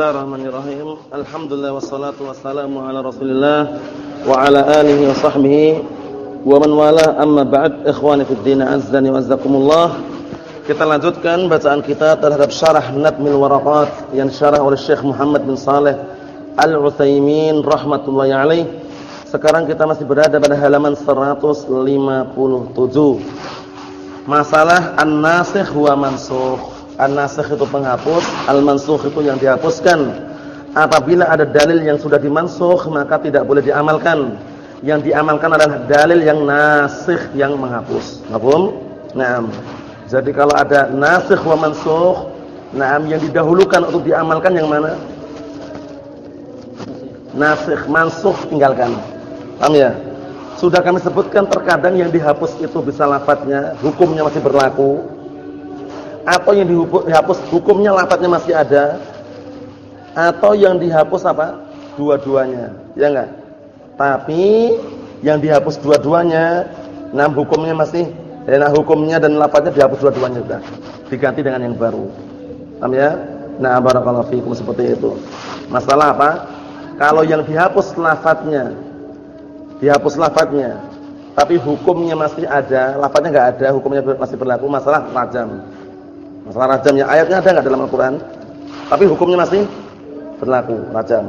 Bismillahirrahmanirrahim. Alhamdulillah wassalatu wassalamu ala Rasulillah wa ala alihi wa sahbihi wa man wala amma ba'd ikhwani fid din azzani wa azzakumullah. Kita lanjutkan bacaan kita terhadap syarah Nadmil Waraqat yang syarah oleh Syekh Muhammad bin Saleh Al-Utsaimin rahmatullahi alaih. Sekarang kita masih berada pada halaman 157. Masalah an-nasikh wa mansukh. An-nasikh itu penghapus, al-mansukh itu yang dihapuskan. Apabila ada dalil yang sudah dimansukh, maka tidak boleh diamalkan. Yang diamalkan adalah dalil yang nasikh yang menghapus. Paham? Naam. Jadi kalau ada nasikh wa mansukh, naam yang didahulukan untuk diamalkan yang mana? Nasikh, mansukh tinggalkan. Paham ya? Sudah kami sebutkan terkadang yang dihapus itu bisa lafadznya, hukumnya masih berlaku atau yang dihapus hukumnya lafadznya masih ada. Atau yang dihapus apa? Dua-duanya. Ya enggak? Tapi yang dihapus dua-duanya enam hukumnya masih nah hukumnya dan lafadznya dihapus dua-duanya sudah diganti dengan yang baru. Paham ya? Nah barakallahu fikum seperti itu. Masalah apa? Kalau yang dihapus lafadznya dihapus lafadznya tapi hukumnya masih ada lafadznya enggak ada hukumnya masih berlaku masalah rajam Masalah rajamnya ayatnya ada enggak dalam Al-Qur'an? Tapi hukumnya masih berlaku rajam.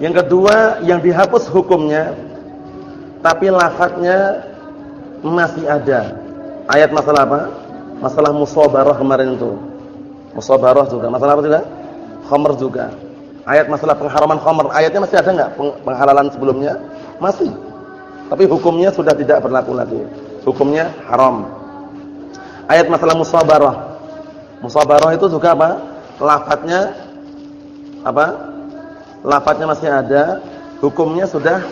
Yang kedua, yang dihapus hukumnya tapi lafadznya masih ada. Ayat masalah apa? Masalah musabarah kemarin itu. Musabarah juga. Masalah apa juga? Khamr juga. Ayat masalah pengharaman khamr, ayatnya masih ada enggak penghalalan sebelumnya? Masih. Tapi hukumnya sudah tidak berlaku lagi. Hukumnya haram. Ayat masalah musabarah Musabarah itu juga apa? Lafadznya apa? Lafadznya masih ada, hukumnya sudah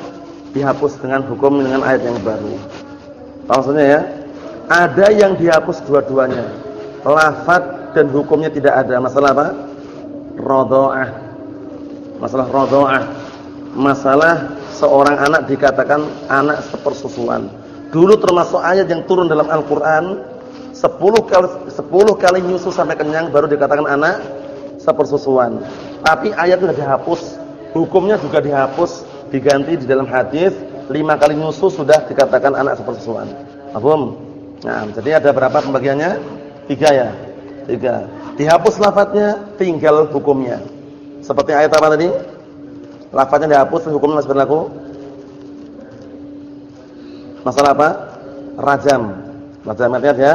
dihapus dengan hukum dengan ayat yang baru. Maksudnya ya, ada yang dihapus dua-duanya. Lafadz dan hukumnya tidak ada. Masalah apa? Radha'ah. Masalah radha'ah. Masalah seorang anak dikatakan anak sepersusuan. Dulu termasuk ayat yang turun dalam Al-Qur'an 10 kali 10 kali nyusu sampai kenyang baru dikatakan anak sepersusuan. Tapi ayat sudah dihapus, hukumnya juga dihapus, diganti di dalam hadis 5 kali nyusu sudah dikatakan anak sepersusuan. Paham? Nah, jadi ada berapa pembagiannya? Tiga ya. Tiga. Dihapus lafadznya, tinggal hukumnya. Seperti ayat apa tadi? Lafadznya dihapus, hukumnya masih berlaku. Masalah apa? Rajam. Rajam artinya ya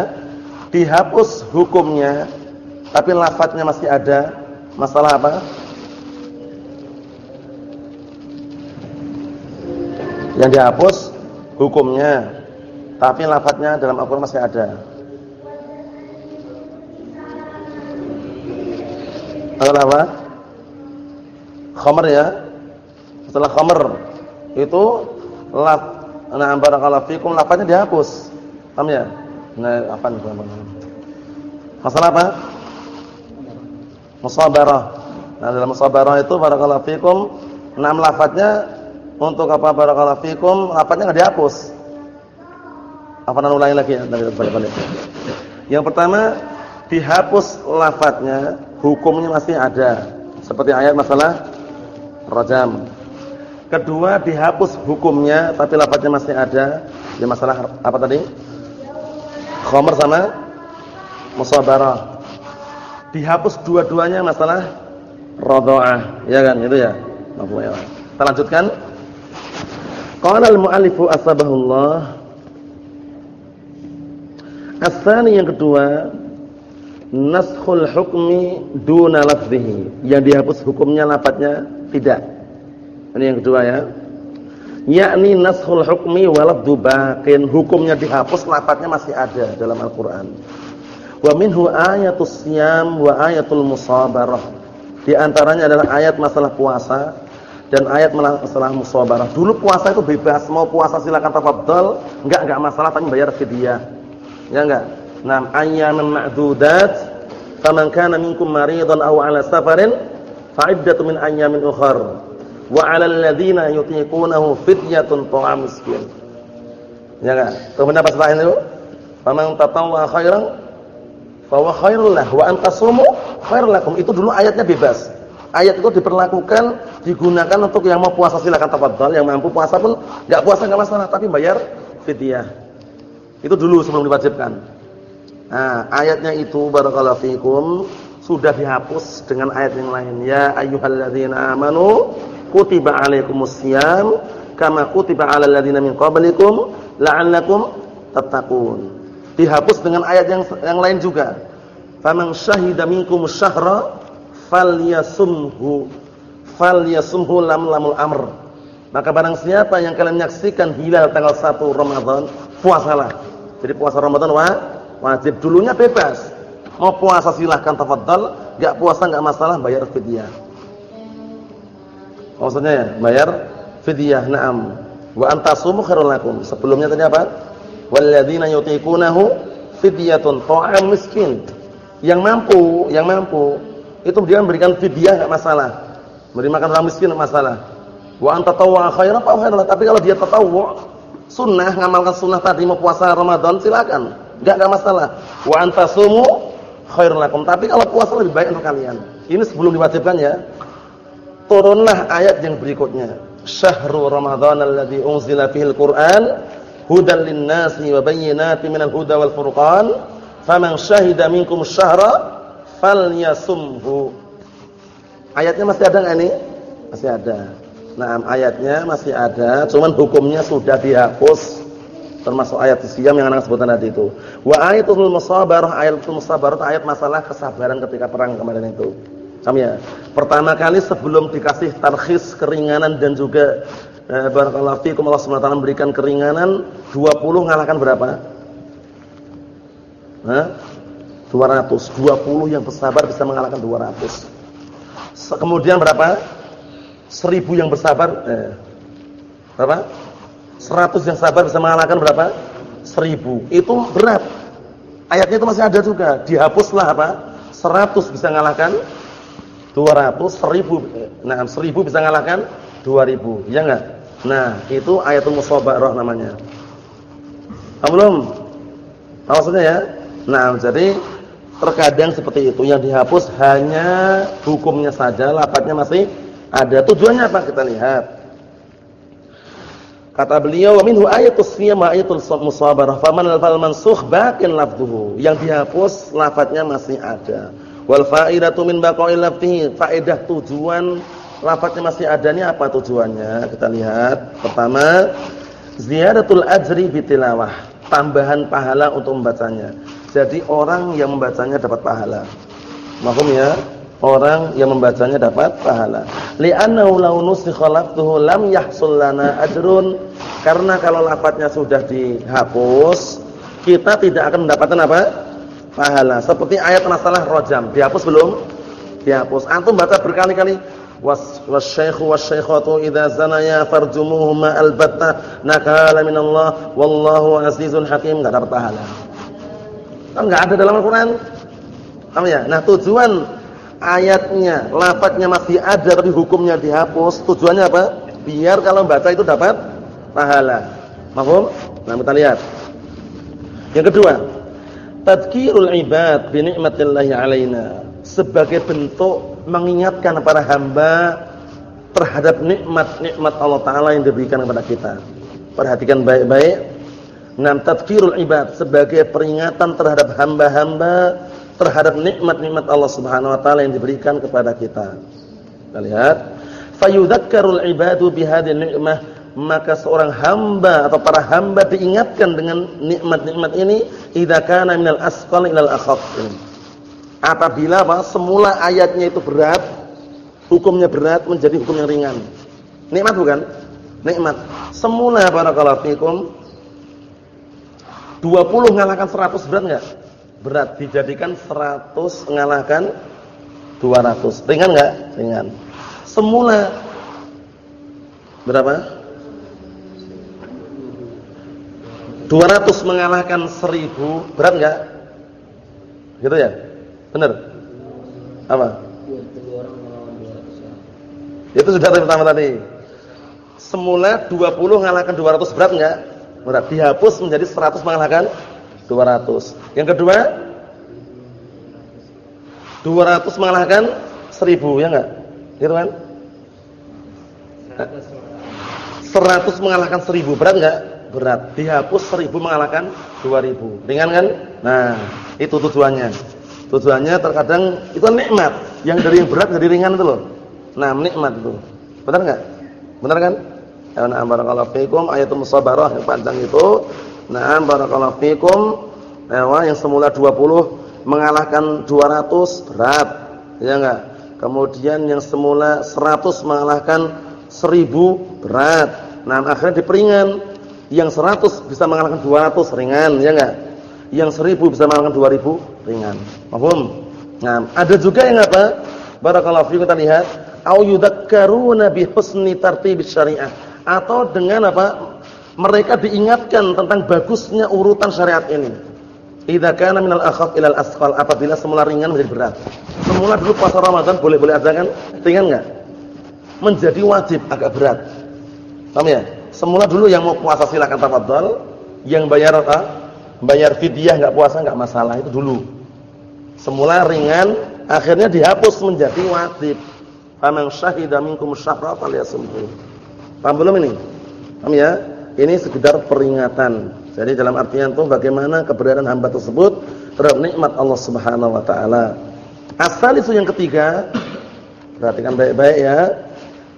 dihapus hukumnya tapi lafadznya masih ada masalah apa yang dihapus hukumnya tapi lafadznya dalam Al-Qur'an masih ada Masalah apa? Khamr ya. Setelah khamr itu laf nah barakallahu fikum lafadznya dihapus. Paham ya? Nah, apa Masalah apa? Musabarah. Nah, dalam musabarah itu barakallahu fikum enam lafadznya untuk apa barakallahu fikum lafadznya enggak dihapus. Apa nan ulangi lagi ya, balik-balik. Yang pertama dihapus lafadznya, hukumnya masih ada. Seperti ayat masalah rajam. Kedua dihapus hukumnya tapi lafadznya masih ada. Ya masalah apa tadi? Khamr sama musabarah. Dihapus dua-duanya masalah radha'ah, ya kan itu ya. ya. Kita lanjutkan. Qala al-mu'allifu asbahullah Asani yang kedua naskhul hukmi duna lafzihi. Yang dihapus hukumnya lafadznya tidak. Ini yang kedua ya yakni nashul hukmi walabdu baqin hukumnya dihapus lafadznya masih ada dalam Al-Qur'an. Wa minhu ayatus siyam wa ayatul musabarah. Di antaranya adalah ayat masalah puasa dan ayat masalah musabarah. Dulu puasa itu bebas mau puasa silakan tafadhol. Enggak enggak masalah tapi bayar fidyah ya enggak? Nah ayyaman ma'dudat faman kana minkum maridan aw ala safarin fa'iddatu min ayyamin ukhra wa 'alal ladzina yutiqunahu fidyatun ta'am miskin. Ya enggak? Kemudian apa setelah itu? Faman tatawwa khairan fa huwa khairul lah wa antasumu khairul lakum. Itu dulu ayatnya bebas. Ayat itu diperlakukan digunakan untuk yang mau puasa silakan tafadhol, yang mampu puasa pun enggak puasa enggak masalah, tapi bayar fidyah. Itu dulu sebelum diwajibkan. Nah, ayatnya itu barakallahu fikum sudah dihapus dengan ayat yang lain. Ya ayyuhalladzina amanu kutiba alaikumusiyam kama kutiba alal ladzina min qablikum la'allakum tattaqun. Dihapus dengan ayat yang yang lain juga. Faman syahida minkum syahra falyasumhu falyasumhu lam lamul amr. Maka barang siapa yang kalian menyaksikan hilal tanggal 1 Ramadan puasalah. Jadi puasa Ramadan wa, wajib. Dulunya bebas. Mau puasa silahkan tafadhal enggak puasa enggak masalah bayar fidyah maksudnya ya bayar fidyah na'am wa antasumu khairul lakum sebelumnya tadi apa walladzina yutiqunahu fidyatun ta'am miskin yang mampu yang mampu itu dia memberikan fidyah enggak masalah. Memberi makan orang miskin enggak masalah. Wa anta tawwa khairan fa khairan. Tapi kalau dia tatawwu, sunnah ngamalkan sunnah tadi mau puasa Ramadan silakan. Enggak enggak masalah. Wa anta sumu khairan lakum. Tapi kalau puasa lebih baik untuk kalian. Ini sebelum diwajibkan ya. Turunlah ayat yang berikutnya. Syahrul Ramadan alladzi unzila fihil Qur'an hudan lin-nasi wa bayyinatin minal huda wal furqan. Faman syahida minkum syahra falyasumhu. Ayatnya masih ada enggak ini? Masih ada. Nah, ayatnya masih ada, cuman hukumnya sudah dihapus. Termasuk ayat siam yang anak sebutan tadi itu. Wa ayatul musabarah, ayatul musabarah ayat masalah kesabaran ketika perang kemarin itu. Ya? Pertama kali sebelum dikasih tarkhis keringanan dan juga eh, barakallahu fiikum Allah Subhanahu wa taala memberikan keringanan 20 ngalahkan berapa? Hah? 200. 20 yang bersabar bisa mengalahkan 200. Kemudian berapa? 1000 yang bersabar eh, berapa? 100 yang sabar bisa mengalahkan berapa? 1000. Itu berat. Ayatnya itu masih ada juga. Dihapuslah apa? 100 bisa mengalahkan 200, 1000. Nah, 1000 bisa mengalahkan 2000. Ya enggak? Nah, itu ayatul musabarah namanya. Belum? Maksudnya ya? Nah, jadi Terkadang seperti itu yang dihapus hanya hukumnya saja, lapatnya masih ada. Tujuannya apa kita lihat. Kata beliau, "Wa minhu ayatus siyam wa ayatul musabarah, faman al mansukh baqin lafdhuhu." Yang dihapus lafadznya masih ada. Wal faidatu min baqa'il lafdhi, faedah tujuan lafadznya masih ada ini apa tujuannya? Kita lihat. Pertama, ziyadatul ajri bitilawah, tambahan pahala untuk membacanya. Jadi orang yang membacanya dapat pahala. Mahum ya? Orang yang membacanya dapat pahala. Li'annahu law nusikha lafzuhu lam yahsul lana ajrun. Karena kalau lafadznya sudah dihapus, kita tidak akan mendapatkan apa? Pahala. Seperti ayat masalah rojam. Dihapus belum? Dihapus. Antum baca berkali-kali wasyaikhu wasyaikhatu idza zanaya farjumuhuma albatta nakala minallah wallahu azizun hakim enggak dapat pahala. Kan enggak ada dalam Al-Qur'an. Paham ya? Nah, tujuan ayatnya, lafadznya masih ada tapi hukumnya dihapus. Tujuannya apa? Biar kalau baca itu dapat pahala. Paham? Nah, kita lihat. Yang kedua, tadhkirul ibad bi ni'matillahi alaina sebagai bentuk mengingatkan para hamba terhadap nikmat-nikmat Allah taala yang diberikan kepada kita. Perhatikan baik-baik Nam tadkirul ibad sebagai peringatan terhadap hamba-hamba terhadap nikmat-nikmat Allah Subhanahu wa taala yang diberikan kepada kita. Kita lihat, fayudzakkarul ibadu bihadhihi ni'mah maka seorang hamba atau para hamba diingatkan dengan nikmat-nikmat ini idza kana minal asqal ilal akhaf. Apabila apa? semula ayatnya itu berat, hukumnya berat menjadi hukum yang ringan. Nikmat bukan? Nikmat. Semula barakallahu fikum 20 mengalahkan 100 berat enggak? Berat dijadikan 100 mengalahkan 200. Ringan enggak? Ringan. Semula berapa? 200 mengalahkan 1000 berat enggak? Gitu ya? Benar? Apa? Itu sudah pertama tadi. Semula 20 mengalahkan 200 berat enggak? Berat dihapus menjadi 100 mengalahkan 200. Yang kedua 200 mengalahkan 1000 ya enggak? Gitu kan? 100 mengalahkan 1000 berat enggak? Berat. Dihapus 1000 mengalahkan 2000. Ringan kan? Nah, itu tujuannya. Tujuannya terkadang itu nikmat. Yang dari yang berat jadi ringan itu loh. Nah, nikmat itu. Benar enggak? Benar kan? Ya, nah, barakallahu fikum ayatul musabarah yang panjang itu. Nah, barakallahu fikum ya, yang semula 20 mengalahkan 200 berat. Ya enggak? Kemudian yang semula 100 mengalahkan 1000 berat. Nah, akhirnya diperingan. Yang 100 bisa mengalahkan 200 ringan, ya enggak? Yang 1000 bisa mengalahkan 2000 ringan. Paham? Nah, ada juga yang apa? Barakallahu fiikum kita lihat, au yudakkaruna bi husni tartibis syariah atau dengan apa? Mereka diingatkan tentang bagusnya urutan syariat ini. Idza kana minal akhaf ilal asqal apabila semula ringan menjadi berat. Semula dulu puasa Ramadan boleh-boleh aja kan? Ringan enggak? Menjadi wajib agak berat. Paham ya? Semula dulu yang mau puasa silakan tafadhol, yang bayar apa? Bayar fidyah enggak puasa enggak masalah itu dulu. Semula ringan, akhirnya dihapus menjadi wajib. Faman syahida minkum syahra falyasumhu. Paham belum ini? Paham ya? Ini sekedar peringatan. Jadi dalam artian itu bagaimana keberadaan hamba tersebut terhadap nikmat Allah Subhanahu wa taala. Asal itu yang ketiga, perhatikan baik-baik ya.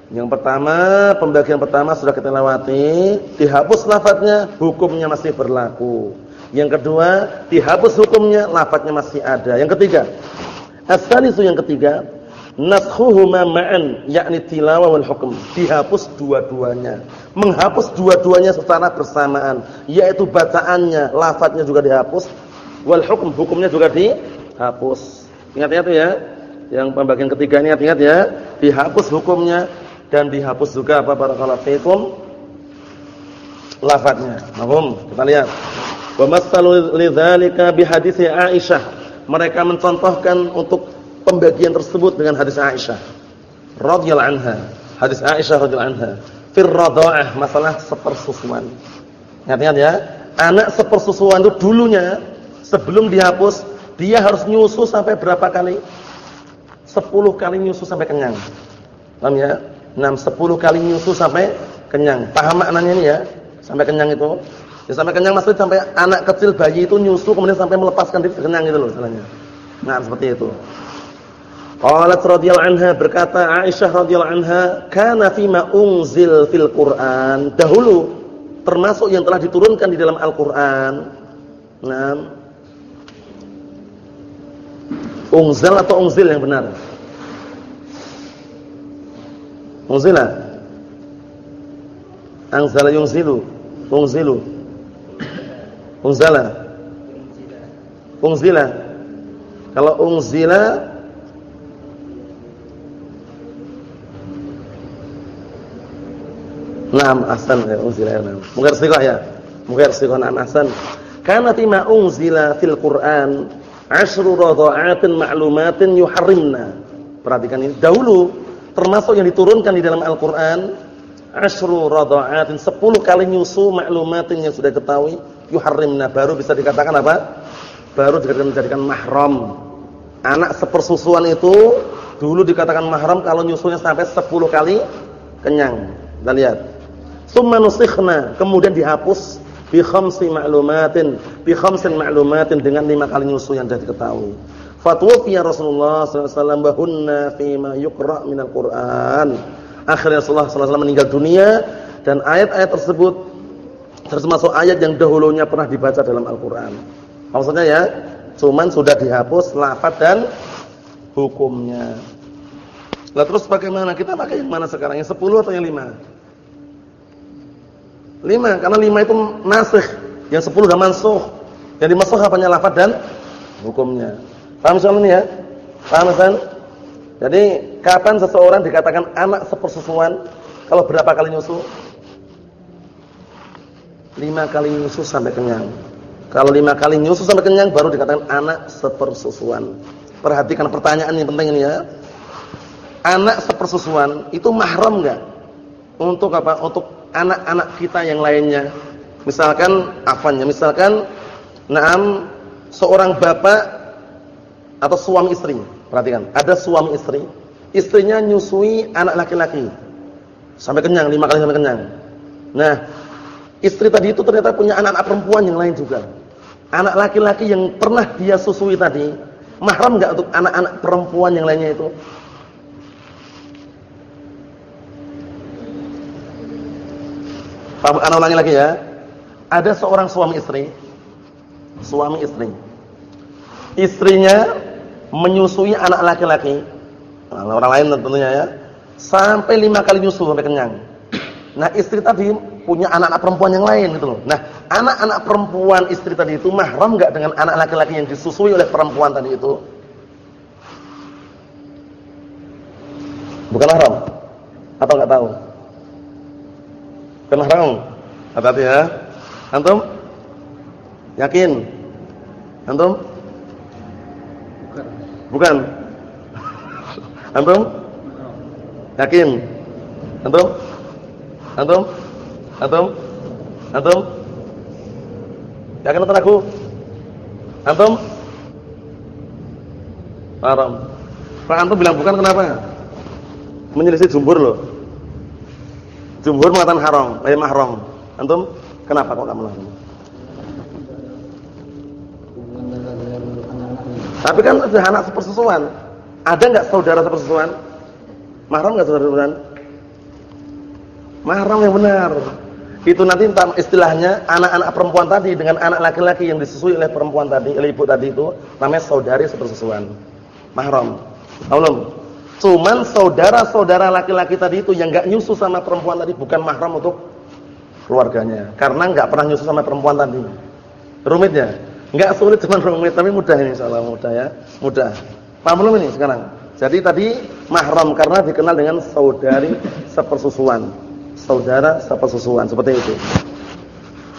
Yang pertama, pembagian pertama sudah kita lewati, dihapus lafadznya, hukumnya masih berlaku. Yang kedua, dihapus hukumnya, lafadznya masih ada. Yang ketiga, asalisu yang ketiga, naskhuhuma ma'an, yakni tilawah wal hukum. Dihapus dua-duanya. Menghapus dua-duanya secara bersamaan, yaitu bacaannya, lafadznya juga dihapus, wal hukum, hukumnya juga dihapus. Ingat-ingat ya. Yang pembagian ketiga ini ingat-ingat ya, dihapus hukumnya, dan dihapus juga apa barakallahu fikum lafadznya. Mahum, kita lihat. Wa masalu lidzalika Aisyah. Mereka mencontohkan untuk pembagian tersebut dengan hadis Aisyah radhiyallahu anha. Hadis Aisyah radhiyallahu anha fir radha'ah, masalah sepersusuan. Ingat-ingat ya, anak sepersusuan itu dulunya sebelum dihapus dia harus nyusu sampai berapa kali? 10 kali nyusu sampai kenyang. Paham ya? 6 10 kali nyusu sampai kenyang. Paham maknanya ini ya? Sampai kenyang itu. Ya sampai kenyang maksudnya sampai anak kecil bayi itu nyusu kemudian sampai melepaskan diri kenyang itu loh istilahnya. Nah, seperti itu. Qalat radhiyallahu anha berkata Aisyah radhiyallahu anha, "Kana fima unzil fil Qur'an." Dahulu termasuk yang telah diturunkan di dalam Al-Qur'an. Nah, Unzil atau unzil yang benar? Unzila. Anzala yunzilu. Unzilu. Unzala. Unzila. Kalau unzila Naam ahsan ya unzila ya naam. Mungkin siqah ya. Mungkin siqah naam ahsan. Kana tima unzila fil Qur'an asyru radha'atin ma'lumatin yuharrimna. Perhatikan ini. Dahulu termasuk yang diturunkan di dalam Al-Qur'an asyru radha'atin 10 kali nyusu maklumatin yang sudah ketahui yuharrimna baru bisa dikatakan apa? Baru dikatakan menjadikan mahram. Anak sepersusuan itu dulu dikatakan mahram kalau nyusunya sampai 10 kali kenyang. Kita lihat. Summa nusikhna, kemudian dihapus bi khamsi ma'lumatin, bi khamsin ma'lumatin dengan 5 kali nyusu yang sudah diketahui. Fatwufiya Rasulullah SAW bahunna fima yukra minal Qur'an. Akhirnya Rasulullah SAW meninggal dunia dan ayat-ayat tersebut termasuk ayat yang dahulunya pernah dibaca dalam Al-Quran. Maksudnya ya, cuman sudah dihapus lafaz dan hukumnya. Lah terus bagaimana? Kita pakai yang mana sekarang? Yang 10 atau yang 5? 5, karena 5 itu nasikh, yang 10 sudah mansuh. Yang dimasukh apanya lafaz dan hukumnya. Paham soal ini ya? Paham kan? Jadi kapan seseorang dikatakan anak sepersusuan? Kalau berapa kali nyusu? Lima kali nyusu sampai kenyang. Kalau lima kali nyusu sampai kenyang baru dikatakan anak sepersusuan. Perhatikan pertanyaan yang penting ini ya. Anak sepersusuan itu mahram enggak? Untuk apa? Untuk anak-anak kita yang lainnya. Misalkan afanya, misalkan naam seorang bapak atau suami istri. Perhatikan, ada suami istri istrinya nyusui anak laki-laki sampai kenyang, lima kali sampai kenyang. Nah, istri tadi itu ternyata punya anak-anak perempuan yang lain juga. Anak laki-laki yang pernah dia susui tadi, mahram enggak untuk anak-anak perempuan yang lainnya itu? Paham anak ulangi lagi ya. Ada seorang suami istri, suami istri. Istrinya menyusui anak laki-laki. Nah, orang lain tentunya ya. Sampai lima kali nyusu sampai kenyang. Nah, istri tadi punya anak-anak perempuan yang lain gitu loh. Nah, anak-anak perempuan istri tadi itu mahram enggak dengan anak laki-laki yang disusui oleh perempuan tadi itu? Bukan mahram? Atau enggak tahu? Bukan mahram. Hati-hati ya. Antum? Yakin? Antum? Bukan. Antum? Yakin? Antum? Antum? Antum? Antum? Yakin atau ragu? Antum? Haram. Pak antum bilang bukan kenapa? Menyelisih jumhur loh. Jumhur mengatakan haram, eh mahram. Antum kenapa kok kamu lakukan? Tapi kan ada anak sepersusuan. Ada enggak saudara sepersusuan? Mahram enggak saudara sepersusuan? Mahram yang benar. Itu nanti istilahnya anak-anak perempuan tadi dengan anak laki-laki yang disusui oleh perempuan tadi, oleh ibu tadi itu namanya saudari sepersusuan. Mahram. Tahu Cuman saudara-saudara laki-laki tadi itu yang enggak nyusu sama perempuan tadi bukan mahram untuk keluarganya. Karena enggak pernah nyusu sama perempuan tadi. Rumitnya? Enggak sulit cuman rumit tapi mudah ini insyaallah mudah ya. Mudah. Paham belum ini sekarang? Jadi tadi mahram karena dikenal dengan saudari sepersusuan saudara sepersusuan seperti itu.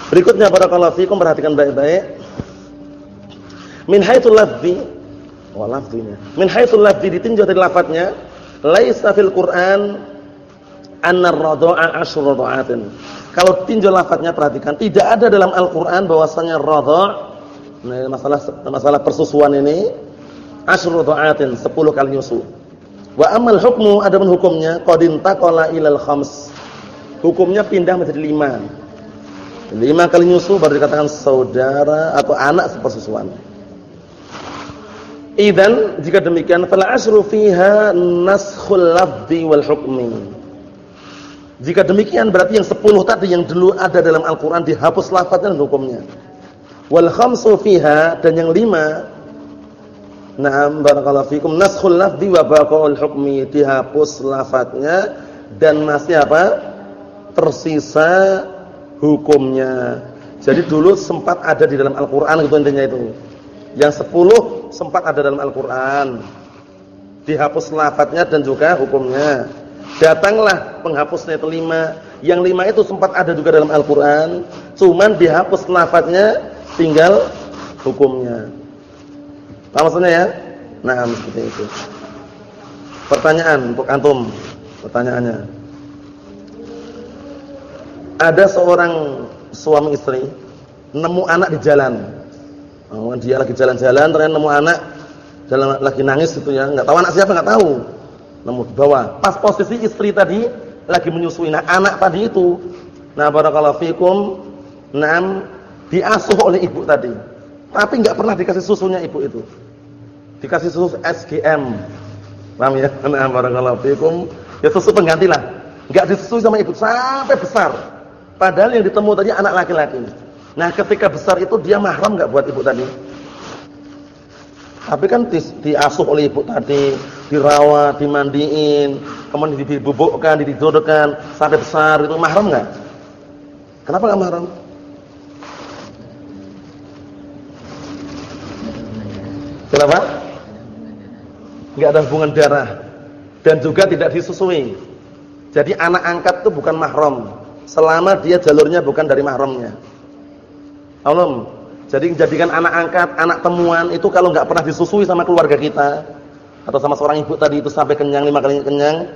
Berikutnya barakallahu fikum perhatikan baik-baik. Min haitsul lafzi wa lafzinya. Min haitsul lafzi ditinjau dari lafadznya, laisa fil Qur'an anna ar-radha'a asyru. Kalau tinjau lafadznya perhatikan, tidak ada dalam Al-Qur'an bahwasanya radha' nah masalah masalah persusuan ini asyru radha'atin 10 kali nyusu. Wa amal hukmu adapun hukumnya qadin taqala ilal khams hukumnya pindah menjadi lima. Lima kali nyusu baru dikatakan saudara atau anak sepersusuan. Idan jika demikian fala asru fiha naskhul lafzi wal hukmi. Jika demikian berarti yang sepuluh tadi yang dulu ada dalam Al-Qur'an dihapus lafaznya dan hukumnya. Wal khamsu fiha dan yang lima Naam barakallahu fikum naskhul lafzi wa baqaul hukmi dihapus lafaznya dan masih apa? tersisa hukumnya. Jadi dulu sempat ada di dalam Al-Qur'an gitu intinya itu. Yang sepuluh sempat ada dalam Al-Qur'an. Dihapus lafadznya dan juga hukumnya. Datanglah penghapusnya itu lima. Yang lima itu sempat ada juga dalam Al-Qur'an, cuman dihapus lafadznya tinggal hukumnya. Paham maksudnya ya? Nah, seperti itu. Pertanyaan untuk antum. Pertanyaannya ada seorang suami istri nemu anak di jalan. Oh, dia lagi jalan-jalan ternyata nemu anak jalan lagi nangis gitu ya, enggak tahu anak siapa enggak tahu. Nemu di bawah. Pas posisi istri tadi lagi menyusui nah, anak tadi itu. Nah, barakallahu fikum, nam diasuh oleh ibu tadi. Tapi enggak pernah dikasih susunya ibu itu. Dikasih susu SGM. Paham ya? Nah, barakallahu fikum, ya susu pengganti lah. Enggak disusui sama ibu sampai besar. Padahal yang ditemu tadi anak laki-laki. Nah, ketika besar itu dia mahram enggak buat ibu tadi? Tapi kan di, diasuh oleh ibu tadi, dirawat, dimandiin, kemudian dibubukkan, dijodohkan sampai besar itu mahram enggak? Kenapa enggak mahram? Kenapa? Enggak ada hubungan darah dan juga tidak disusui. Jadi anak angkat itu bukan mahram selama dia jalurnya bukan dari mahramnya. Allah. Jadi jadikan anak angkat, anak temuan itu kalau nggak pernah disusui sama keluarga kita atau sama seorang ibu tadi itu sampai kenyang lima kali kenyang,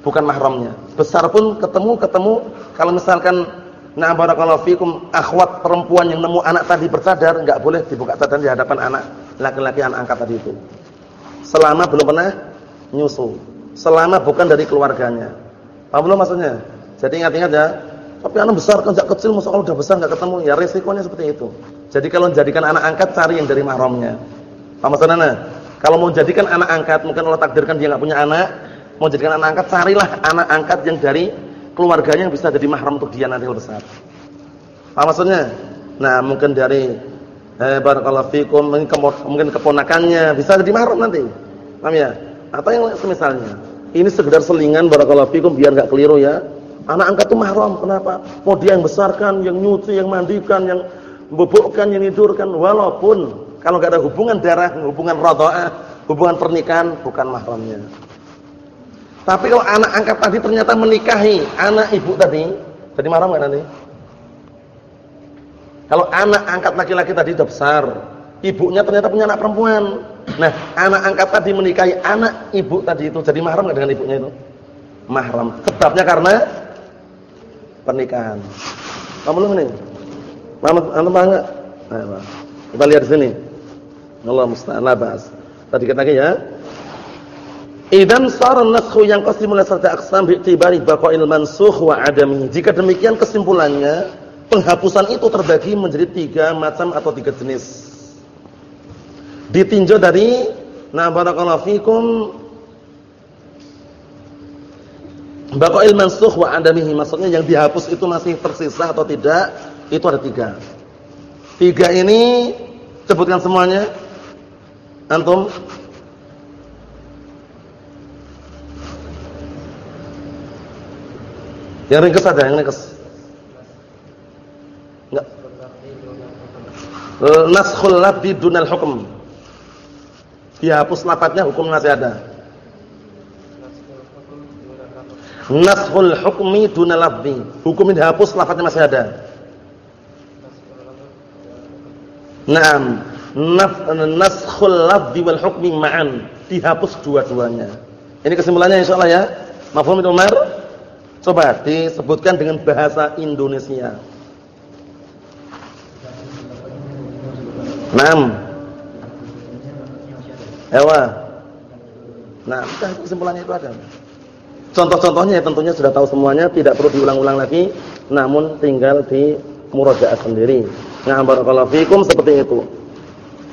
bukan mahramnya. Besar pun ketemu ketemu kalau misalkan na barakallahu fikum akhwat perempuan yang nemu anak tadi bercadar nggak boleh dibuka cadar di hadapan anak laki-laki anak angkat tadi itu. Selama belum pernah nyusu. selama bukan dari keluarganya. Paham belum maksudnya? Jadi ingat-ingat ya. Tapi anak besar kan sejak kecil masa udah besar enggak ketemu, ya resikonya seperti itu. Jadi kalau jadikan anak angkat cari yang dari mahramnya. Paham maksudnya? Kalau mau jadikan anak angkat, mungkin Allah takdirkan dia enggak punya anak, mau jadikan anak angkat, carilah anak angkat yang dari keluarganya yang bisa jadi mahram untuk dia nanti besar. Paham maksudnya? Nah, mungkin dari eh barakallahu fikum mungkin keponakannya bisa jadi mahram nanti. Paham ya? Atau yang semisalnya. Ini sekedar selingan barakallahu fikum biar enggak keliru ya. Anak angkat itu mahram. Kenapa? Mau dia yang besarkan, yang nyuci, yang mandikan, yang bubukkan, yang tidurkan walaupun kalau enggak ada hubungan darah, hubungan radha'ah, hubungan pernikahan bukan mahramnya. Tapi kalau anak angkat tadi ternyata menikahi anak ibu tadi, jadi mahram enggak nanti? Kalau anak angkat laki-laki tadi sudah besar, ibunya ternyata punya anak perempuan. Nah, anak angkat tadi menikahi anak ibu tadi itu jadi mahram enggak dengan ibunya itu? Mahram. Sebabnya karena pernikahan. Kamu belum ini? Mama anu enggak? Nah, kita lihat di sini. Allah musta'an la ba'as. Tadi lagi ya. Idan sar an-naskhu yang qasimu la sarta aqsam bi'tibari baqa'il mansukh wa adami. Jika demikian kesimpulannya, penghapusan itu terbagi menjadi tiga macam atau tiga jenis. Ditinjau dari na barakallahu fikum baqa'il mansukh wa adamihi. Maksudnya yang dihapus itu masih tersisa atau tidak? Itu ada tiga. Tiga ini sebutkan semuanya. Antum Yang ringkas ada, yang ringkas. Naskhul lafzi dunal hukm. Dihapus lafadznya hukum masih ada. Naskhul hukmi dunal lafzi. Hukum dihapus lafadznya masih ada. Naam. Naskhul lafzi wal hukmi ma'an. Dihapus dua-duanya. Ini kesimpulannya insyaallah ya. Mafhum Umar? Coba disebutkan dengan bahasa Indonesia. Naam. Ewa. Nah, kesimpulannya itu ada. Contoh-contohnya ya tentunya sudah tahu semuanya, tidak perlu diulang-ulang lagi, namun tinggal di murajaah sendiri. Nah, barakallahu fikum seperti itu.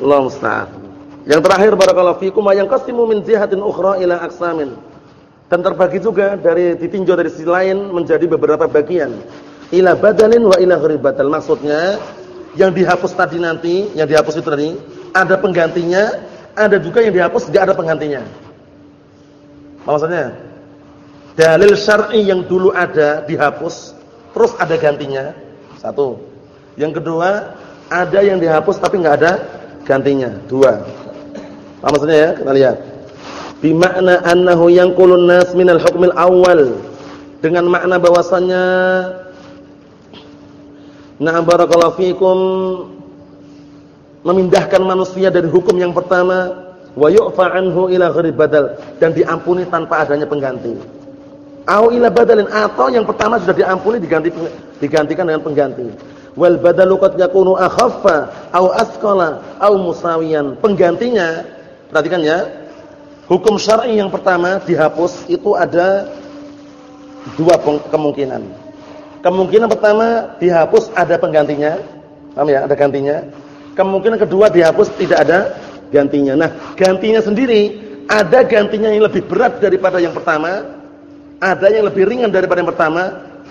Allah musta'an. Yang terakhir barakallahu fikum yang qasimu min jihatin ukhra ila aqsamin dan terbagi juga dari ditinjau dari sisi lain menjadi beberapa bagian ila badalin wa ila ghairi badal maksudnya yang dihapus tadi nanti yang dihapus itu tadi ada penggantinya ada juga yang dihapus tidak ada penggantinya. Maksudnya? Dalil syar'i yang dulu ada dihapus terus ada gantinya. Satu. Yang kedua ada yang dihapus tapi nggak ada gantinya. Dua. Apa maksudnya ya? Kita lihat. Bimakna annahu yanqulun nas minal hukmil awal. Dengan makna bahwasannya na'am barakallahu fikum memindahkan manusia dari hukum yang pertama wa yu'fa anhu ila ghairi badal dan diampuni tanpa adanya pengganti. Au ila badalin atau yang pertama sudah diampuni diganti digantikan dengan pengganti. Wal badalu qad yakunu akhaffa au asqala au musawiyan. Penggantinya perhatikan ya, Hukum syar'i yang pertama dihapus itu ada dua kemungkinan. Kemungkinan pertama dihapus ada penggantinya. Paham ya? Ada gantinya. Kemungkinan kedua dihapus tidak ada gantinya. Nah, gantinya sendiri ada gantinya yang lebih berat daripada yang pertama, ada yang lebih ringan daripada yang pertama,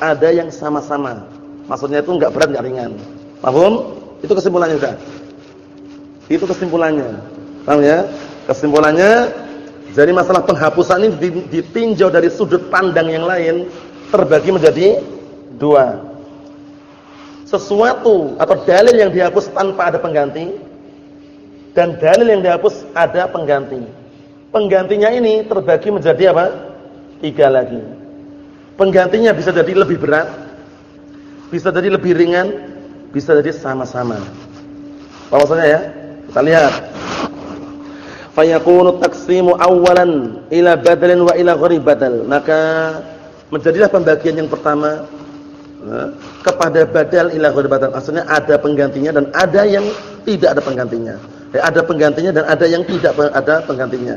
ada yang sama-sama. Maksudnya itu enggak berat enggak ringan. Paham? Itu kesimpulannya sudah. Itu kesimpulannya. Paham ya? Kesimpulannya jadi masalah penghapusan ini ditinjau dari sudut pandang yang lain terbagi menjadi dua. Sesuatu atau dalil yang dihapus tanpa ada pengganti dan dalil yang dihapus ada pengganti. Penggantinya ini terbagi menjadi apa? Tiga lagi. Penggantinya bisa jadi lebih berat, bisa jadi lebih ringan, bisa jadi sama-sama. Maksudnya ya? Kita lihat fayakunu taksimu awalan ila badalin wa ila ghairi badal maka menjadilah pembagian yang pertama kepada badal ila ghairi badal maksudnya ada penggantinya dan ada yang tidak ada penggantinya ya, ada penggantinya dan ada yang tidak ada penggantinya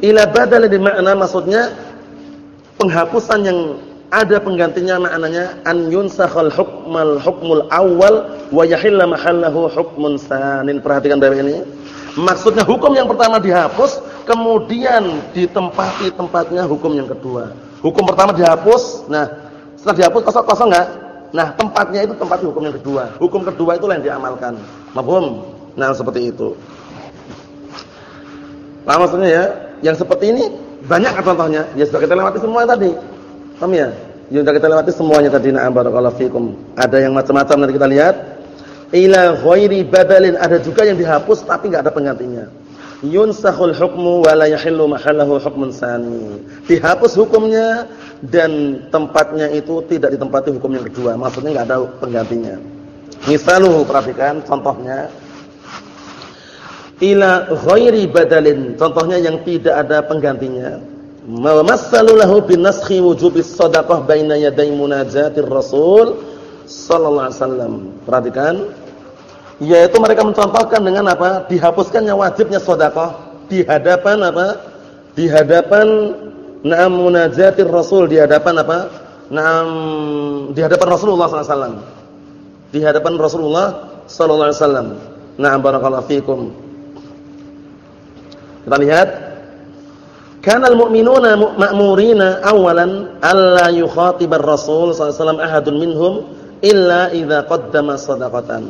ila badal di makna maksudnya penghapusan yang ada penggantinya maknanya an yunsakhal hukmal hukmul awal wa yahilla mahallahu hukmun sanin. Perhatikan dari ini. Maksudnya hukum yang pertama dihapus, kemudian ditempati tempatnya hukum yang kedua. Hukum pertama dihapus, nah setelah dihapus kosong kosong enggak? Nah, tempatnya itu tempat hukum yang kedua. Hukum kedua itu yang diamalkan. Mafhum? Nah, seperti itu. Nah, maksudnya ya, yang seperti ini banyak contohnya. Ya sudah kita lewati semua tadi. Paham ya? Ya sudah kita lewati semuanya tadi. Na'am barakallahu fikum. Ada yang macam-macam nanti kita lihat. Ila ghairi badalin ada juga yang dihapus tapi enggak ada penggantinya. Yunsahul hukmu wa la yahillu hukmun sani. Dihapus hukumnya dan tempatnya itu tidak ditempati hukum yang kedua. Maksudnya enggak ada penggantinya. Misaluhu perhatikan contohnya ila ghairi badalin. Contohnya yang tidak ada penggantinya. Mamassalu lahu bin naskhi wujubis shadaqah baina yaday munajatir rasul sallallahu alaihi wasallam. Perhatikan yaitu mereka mencontohkan dengan apa? Dihapuskannya wajibnya sedekah di hadapan apa? Di hadapan na'am munajatir rasul di hadapan apa? Na'am di hadapan Rasulullah sallallahu alaihi wasallam. Di hadapan Rasulullah sallallahu alaihi wasallam. Na'am barakallahu fikum. Kita lihat Kana al-mu'minuna ma'murina awalan alla yukhatibar rasul sallallahu alaihi wasallam ahadun minhum illa idza qaddama shadaqatan.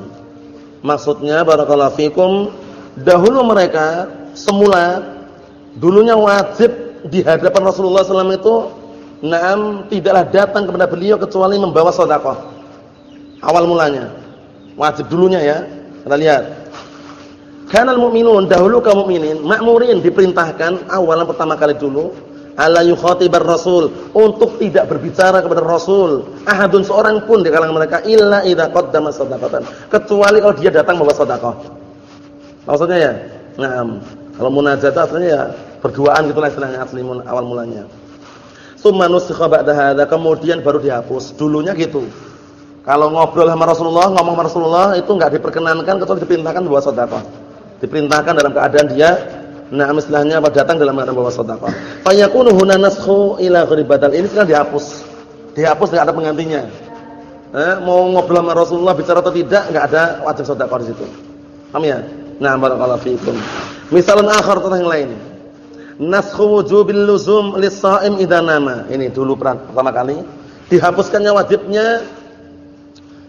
Maksudnya barakallahu fikum dahulu mereka semula dulunya wajib di hadapan Rasulullah SAW itu naam tidaklah datang kepada beliau kecuali membawa sedekah. Awal mulanya. Wajib dulunya ya. Kita lihat. Kanal mu'minun dahulu kaum mukminin makmurin diperintahkan awalan pertama kali dulu ala yukhatibar rasul untuk tidak berbicara kepada rasul ahadun seorang pun di kalangan mereka illa idza qaddama shadaqatan kecuali kalau dia datang membawa sedekah maksudnya ya nah kalau munajat aslinya ya berduaan gitulah istilahnya asli awal mulanya summa nusikha ba'da hadza kemudian baru dihapus dulunya gitu kalau ngobrol sama Rasulullah ngomong sama Rasulullah itu enggak diperkenankan kecuali diperintahkan membawa sedekah diperintahkan dalam keadaan dia Nah, istilahnya apa datang dalam makna bawa sedekah. Fa yakunu huna naskhu ila badal. Ini sekarang dihapus. Dihapus enggak ada penggantinya. Eh, mau ngobrol sama Rasulullah bicara atau tidak enggak ada wajib sedekah di situ. Paham ya? Nah, barakallahu fiikum. Misalun akhar contoh yang lain. Naskhu wujubil luzum lis-shaim idza nama. Ini dulu pertama kali dihapuskannya wajibnya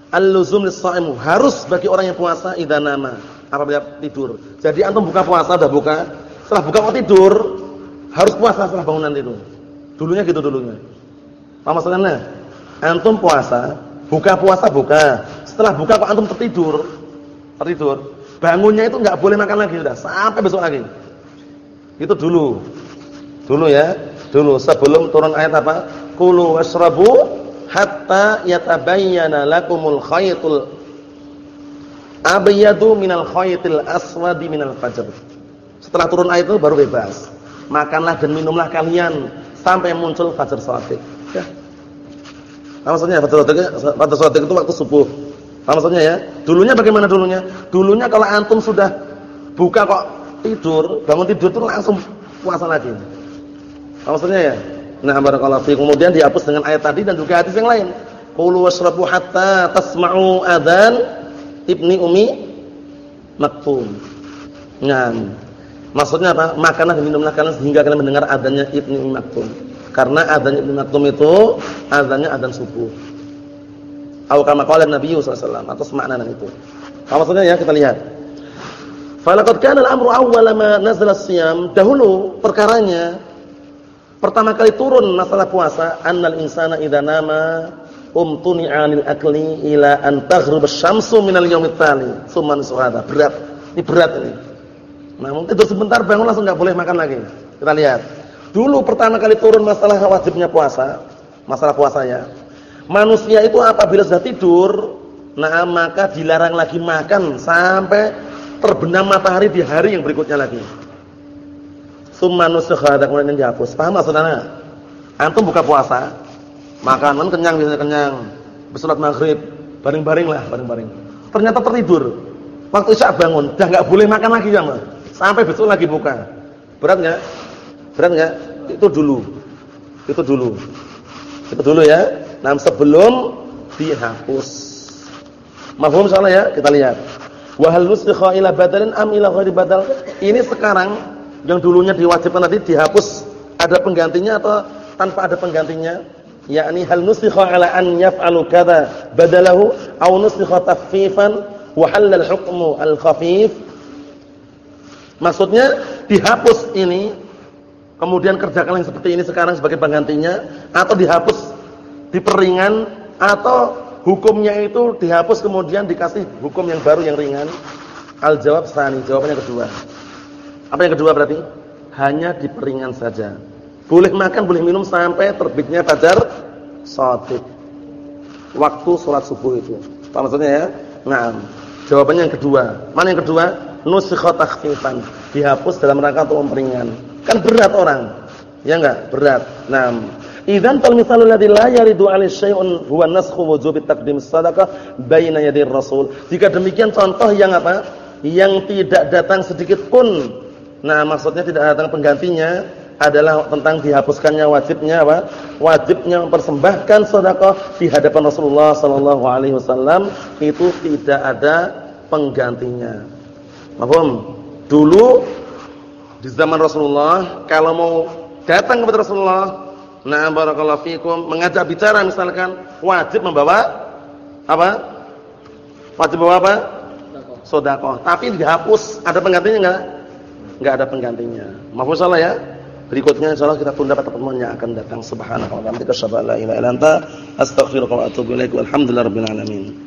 al-luzum lis-shaim harus bagi orang yang puasa idza nama apabila tidur. Jadi antum buka puasa udah buka, setelah buka mau tidur, harus puasa setelah bangunan itu. Dulunya gitu dulunya. Apa maksudnya? Antum puasa, buka puasa buka. Setelah buka kok antum tertidur, tertidur. Bangunnya itu nggak boleh makan lagi sudah, sampai besok lagi. Itu dulu. Dulu ya, dulu sebelum turun ayat apa? Kulu wasrabu hatta yatabayyana lakumul khaytul abyadu minal khaytil aswadi minal fajr. Setelah turun ayat itu baru bebas. Makanlah dan minumlah kalian sampai muncul fajar shadiq. Ya. Apa maksudnya fajar shadiq? Fajar shadiq itu waktu subuh. Apa maksudnya ya? Dulunya bagaimana dulunya? Dulunya kalau antum sudah buka kok tidur, bangun tidur itu langsung puasa lagi. Maksudnya ya? Nah, barakallahu fi. Kemudian dihapus dengan ayat tadi dan juga hadis yang lain. Qulu washrabu hatta tasma'u adzan ibni umi maktum. Nah, Maksudnya apa? Makanlah dan minumlah kalian sehingga kalian mendengar adanya Ibnu Maktum. Karena adanya Ibnu Maktum itu adanya adan subuh. Atau kama qala Nabi sallallahu alaihi wasallam atau semakna itu. Maksudnya ya kita lihat. Falaqad kana al-amru awwala ma nazala as-siyam. Dahulu perkaranya pertama kali turun masalah puasa, annal insana idza nama umtuni 'anil akli ila an taghrib asy-syamsu minal yaumit tsani. Tsumma Berat. Ini berat ini. Mungkin tidur sebentar bangun langsung nggak boleh makan lagi. Kita lihat. Dulu pertama kali turun masalah wajibnya puasa, masalah puasanya. Manusia itu apabila sudah tidur, nah maka dilarang lagi makan sampai terbenam matahari di hari yang berikutnya lagi. Summa nusikha kemudian dihapus. Paham maksudnya? Antum buka puasa, makanan kenyang biasanya kenyang. Bersalat maghrib, baring-baring lah, baring-baring. Ternyata tertidur. Waktu Isya bangun, dah nggak boleh makan lagi ya, Sampai besok lagi buka. Berat enggak? Berat enggak? Itu dulu. Itu dulu. Itu dulu ya. Nah, sebelum dihapus. Mahfum soalnya ya? Kita lihat. Wa hal nusikha ila badalin am ila ghairi badal? Ini sekarang yang dulunya diwajibkan tadi dihapus, ada penggantinya atau tanpa ada penggantinya? Yakni hal nusikha ala an yaf'alu kadza badalahu aw nusikha takhfifan wa halal hukmu al-khafif. Maksudnya dihapus ini kemudian kerjakan yang seperti ini sekarang sebagai penggantinya atau dihapus diperingan atau hukumnya itu dihapus kemudian dikasih hukum yang baru yang ringan? Al jawab sani, jawabannya kedua. Apa yang kedua berarti? Hanya diperingan saja. Boleh makan, boleh minum sampai terbitnya fajar shadiq. Waktu sholat subuh itu. Apa maksudnya ya? Nah, jawabannya yang kedua. Mana yang kedua? Nusikha takhfifan. Dihapus dalam rangka untuk memperingan. Kan berat orang. Ya enggak? Berat. Nah, Idzan fal misalul ladzi la yaridu 'alai syai'un huwa naskhu wujubi taqdim shadaqah baina yadir rasul. Jika demikian contoh yang apa? Yang tidak datang sedikit pun. Nah, maksudnya tidak datang penggantinya adalah tentang dihapuskannya wajibnya apa? Wajibnya mempersembahkan sedekah di hadapan Rasulullah sallallahu alaihi wasallam itu tidak ada penggantinya. Paham? Dulu di zaman Rasulullah kalau mau datang kepada Rasulullah Nah, barakallahu fikum, mengajak bicara misalkan wajib membawa apa? Wajib membawa apa? Sedekah. Tapi dihapus, ada penggantinya enggak? Enggak ada penggantinya. Maaf salah ya. Berikutnya insyaallah kita tunda pertemuan yang akan datang. Subhanallah wa bihamdika asyhadu an la ilaha illa anta astaghfiruka wa atubu ilaik. Walhamdulillahirabbil alamin.